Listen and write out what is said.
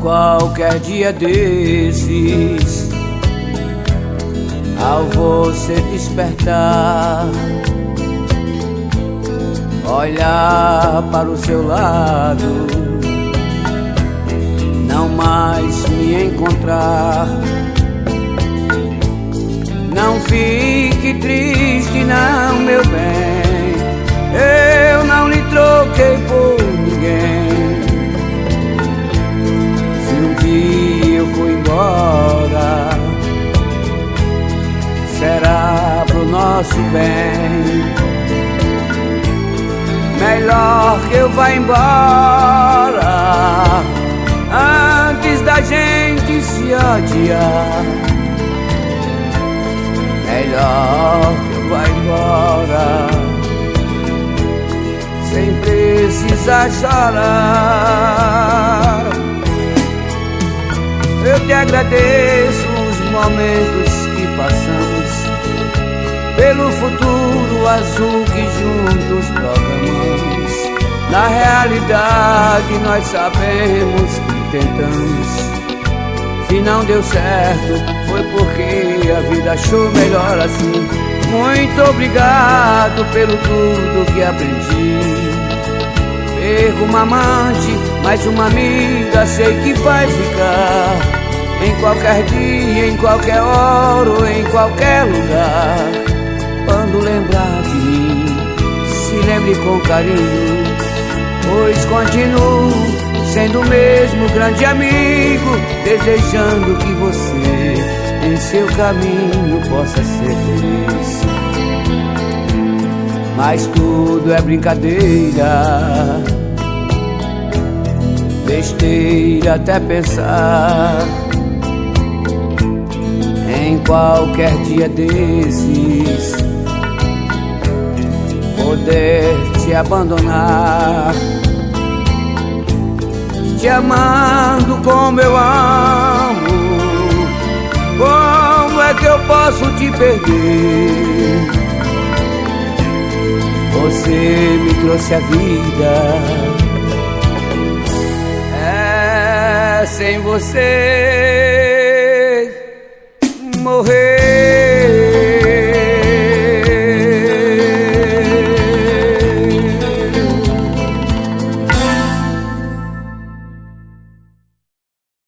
qualquer dia desses, ao você despertar, olhar para o seu lado, não mais me encontrar. Nosso bem. Melhor que eu vá embora antes da gente se odiar melhor que eu vá embora sem precisar chorar. Eu te agradeço os momentos que passamos, pelo futuro azul que juntos programamos. Na realidade, nós sabemos que tentamos. Se não deu certo, foi porque a vida achou melhor assim. Muito obrigado pelo tudo que aprendi. Perco uma amante, mas uma amiga sei que vai ficar. Em qualquer dia, em qualquer hora em qualquer lugar. Lembrar de mim, se lembre com carinho, pois continuo sendo o mesmo grande amigo, desejando que você em seu caminho possa ser feliz. Mas tudo é brincadeira, besteira até pensar em qualquer dia desses abandonar, te amando como eu amo como é que eu posso te perder? Você me trouxe a vida. É sem você morrer.